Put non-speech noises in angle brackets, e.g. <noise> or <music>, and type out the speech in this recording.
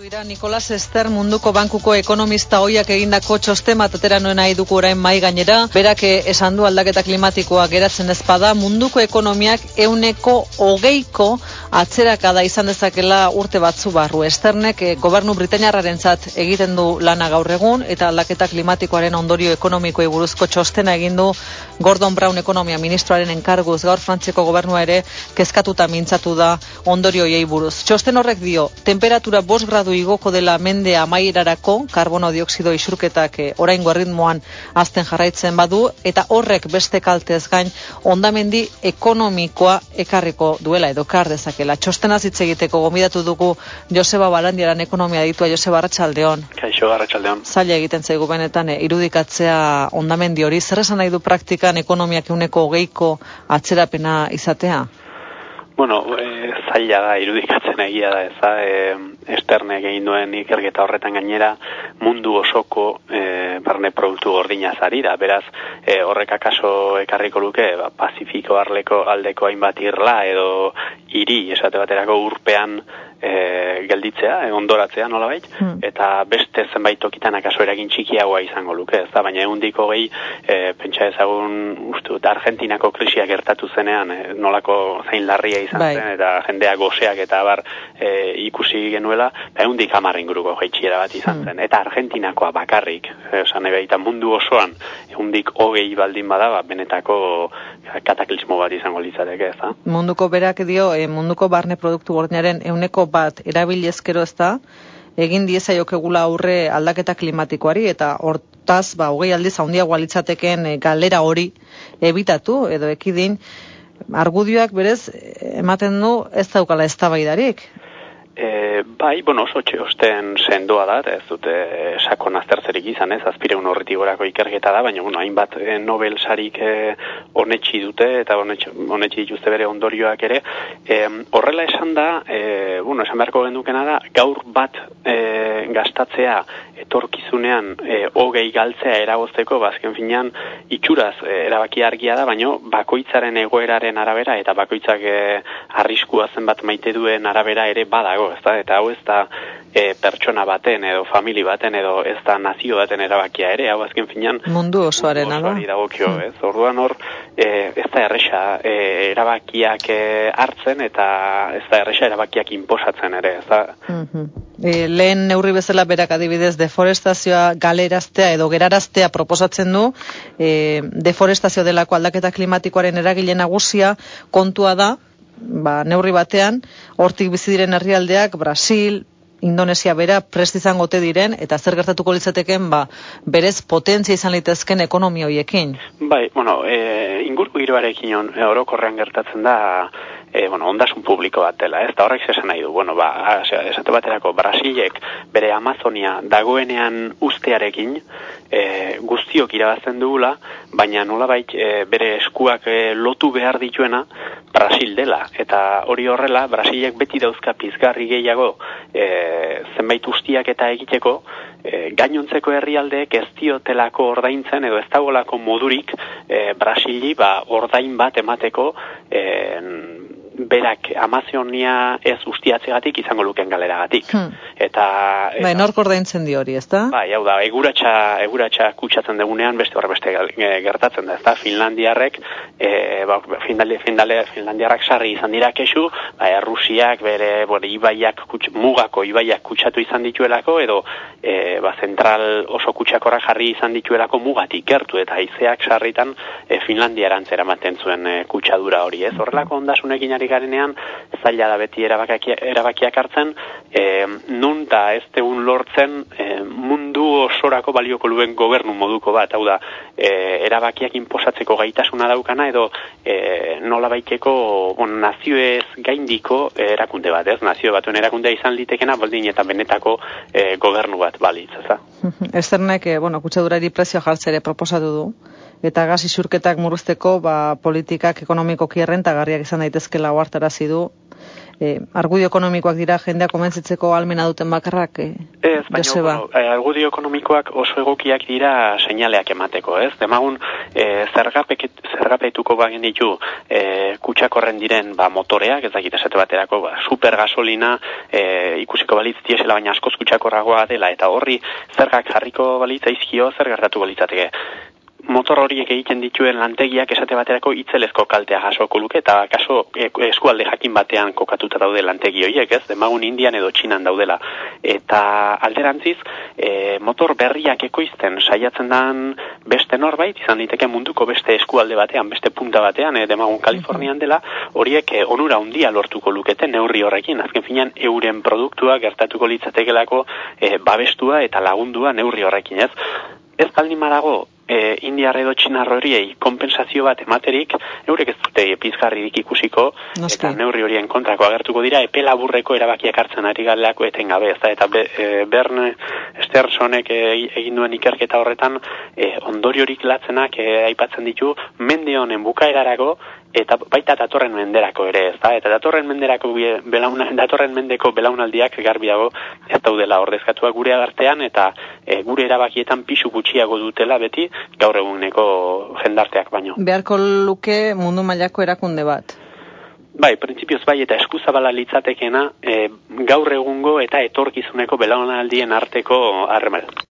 Ira Nikolas Ester munduko bankuko ekonomista hoiak egindako txosten bat atera nuen nahi dugu orain mai gainera. Berak esan du aldaketa klimatikoa geratzen ezpada munduko ekonomiak euneko hogeiko atzerakada izan dezakela urte batzu barru. Esternek eh, gobernu Britainiarraren zat egiten du lana gaur egun eta aldaketa klimatikoaren ondorio ekonomikoei buruzko txostena egin du Gordon Brown ekonomia ministroaren enkarguz gaur Frantzeko gobernua ere kezkatuta mintzatu da ondorioiei buruz. Txosten horrek dio, temperatura 5 gradu igoko dela mende amaierarako, karbono dioksido isurketak e, oraingo erritmoan azten jarraitzen badu, eta horrek beste kaltez gain, ondamendi ekonomikoa ekarriko duela edo kar dezakela. Txostena hitz egiteko gomidatu dugu Joseba Balandiaran ekonomia ditua Joseba Arratsaldeon. Kaixo Arratsaldeon. Zaila egiten zaigu benetan e, irudikatzea ondamendi hori, zer esan nahi du praktikan ekonomiak uneko hogeiko atzerapena izatea? Bueno, e, zaila da, irudikatzen egia da, eza, e, esterne egin duen ikerketa horretan gainera, mundu osoko e, barne produktu gordina zarira, beraz, e, horrek akaso ekarriko luke, ba, Pazifiko arleko aldeko hainbat irla, edo hiri esate baterako urpean e, gelditzea, e, ondoratzea nola hmm. eta beste zenbait tokitan akaso eragin txikiagoa izango luke, ez da, baina ehundiko gehi, e, pentsa ezagun, uste Argentinako krisiak gertatu zenean, e, nolako zein larria izan bai. zen, eta jendea goseak eta bar e, ikusi genuela, ba, ehundik amarrin guruko jaitxiera bat izan hmm. zen, eta Argentinakoa bakarrik, esan ebe, eta mundu osoan, ehundik hogei baldin badaba, benetako kataklismo bat izango litzateke, ez da? Munduko berak dio, e, munduko barne produktu gordinaren euneko bat erabilezkero ez da, egin dieza jokegula aurre aldaketa klimatikoari, eta hortaz, ba, hogei aldiz handiagoa litzateken e, galera hori ebitatu, edo ekidin, argudioak berez, ematen du ez daukala ez E, bai, bueno, oso txosten sendoa da, ez dute sakon aztertzerik izan, ez, azpire un horretik gorako ikerketa da, baina, bueno, hainbat e, Nobel sarik e, onetxi dute, eta onetxi dituzte bere ondorioak ere. E, horrela esan da, e, bueno, esan beharko gendukena da, gaur bat e, gastatzea etorkizunean e, hogei galtzea eragozteko, bazken ba, finean, itxuraz e, erabaki argia da, baina bakoitzaren egoeraren arabera, eta bakoitzak e, arriskua zenbat maite duen arabera ere badago ez eta hau ez da e, pertsona baten edo famili baten edo ez da nazio baten erabakia ere, hau azken finan mundu osoaren da. dagokio, hmm. ez? Orduan hor, e, ez da erresa e, erabakiak e, hartzen eta ez da erresa erabakiak inposatzen ere, ez da? Mm lehen neurri bezala berak adibidez deforestazioa galeraztea edo geraraztea proposatzen du, e, deforestazio delako aldaketa klimatikoaren eragile nagusia kontua da, ba, neurri batean, hortik bizi diren herrialdeak Brasil, Indonesia bera prest izango te diren eta zer gertatuko litzateken ba berez potentzia izan litezken ekonomia hoiekin. Bai, bueno, e, ingurko giroarekin on e, orokorrean gertatzen da e, bueno, ondasun publiko bat dela, ez? Da horrek zesan nahi du, bueno, ba, esate baterako, Brasilek bere Amazonia dagoenean ustearekin e, guztiok irabazten dugula, baina nolabait e, bere eskuak e, lotu behar dituena Brasil dela, eta hori horrela, Brasilek beti dauzka pizgarri gehiago e, zenbait ustiak eta egiteko, e, gainontzeko herrialdeek ez diotelako ordaintzen edo ez dagolako modurik e, Brasili ba, ordain bat emateko e, berak Amazonia ez ustiatzegatik izango luken galeragatik. Hmm. Eta, eta bai, nork ordaintzen di hori, ezta? Bai, hau da, eguratsa, eguratsa kutsatzen dugunean beste horre beste gertatzen da, ezta? Finlandiarrek e, ba, Finlandia, Finlandia, Finlandiarrak sarri izan dira kesu, ba, Errusiak bere, bueno, ibaiak kuts, mugako ibaiak kutsatu izan dituelako edo e, ba, zentral oso kutsakorra jarri izan dituelako mugatik gertu eta haizeak sarritan e, Finlandiarantzera maten zuen e, kutsadura hori, ez? Horrelako ondasunekin ari garenean, zaila da beti erabakiak, erabakiak hartzen, e, nun da ez tegun lortzen e, mundu osorako balioko luen gobernu moduko bat, hau da, e, erabakiak inposatzeko gaitasuna daukana, edo e, nola baiteko bon, nazioez gaindiko erakunde bat, ez? Nazio batuen erakundea izan litekena, baldin eta benetako e, gobernu bat balitz, ez <laughs> Esternek, e, bueno, kutsadurari prezio jartzere proposatu du, eta gaz isurketak muruzteko ba, politikak ekonomiko kierren garriak izan daitezkela oartarazi du e, argudio ekonomikoak dira jendea komentzitzeko almena duten bakarrak e, Ez, baina bueno, argudio ekonomikoak oso egokiak dira seinaleak emateko, ez? Demagun e, zergapetuko bagen ditu e, kutsakorren diren ba, motoreak, ez dakit esate baterako ba, super gasolina e, ikusiko balitz diesela baina askoz kutsakorragoa dela eta horri zergak jarriko balitza izkio zer gertatu balitzateke motor horiek egiten dituen lantegiak esate baterako itzelezko kaltea jasoko luke eta kaso e, eskualde jakin batean kokatuta daude lantegi horiek, ez? Demagun Indian edo Txinan daudela. Eta alderantziz, e, motor berriak ekoizten saiatzen dan beste norbait, izan diteke munduko beste eskualde batean, beste punta batean, e, demagun Kalifornian dela, horiek e, onura handia lortuko lukete neurri horrekin. Azken finean, euren produktua gertatuko litzatekelako e, babestua eta lagundua neurri horrekin, ez? Ez baldin marago, e, indiar edo txinar horiei kompensazio bat ematerik, eurek ez dute pizgarririk ikusiko, eta neurri horien kontrako agertuko dira, epe laburreko erabakiak hartzen ari galeako eten gabe, ez da, eta be, e, Bern Stersonek e, egin duen ikerketa horretan, e, ondoriorik latzenak e, aipatzen ditu, mende honen bukaerarago, eta baita datorren menderako ere, ez da? Eta datorren menderako belauna, datorren mendeko belaunaldiak garbiago ez daudela ordezkatua gure agartean eta e, gure erabakietan pisu gutxiago dutela beti gaur eguneko jendarteak baino. Beharko luke mundu mailako erakunde bat. Bai, printzipioz bai eta eskuzabala litzatekena e, gaur egungo eta etorkizuneko belaunaldien arteko harreman.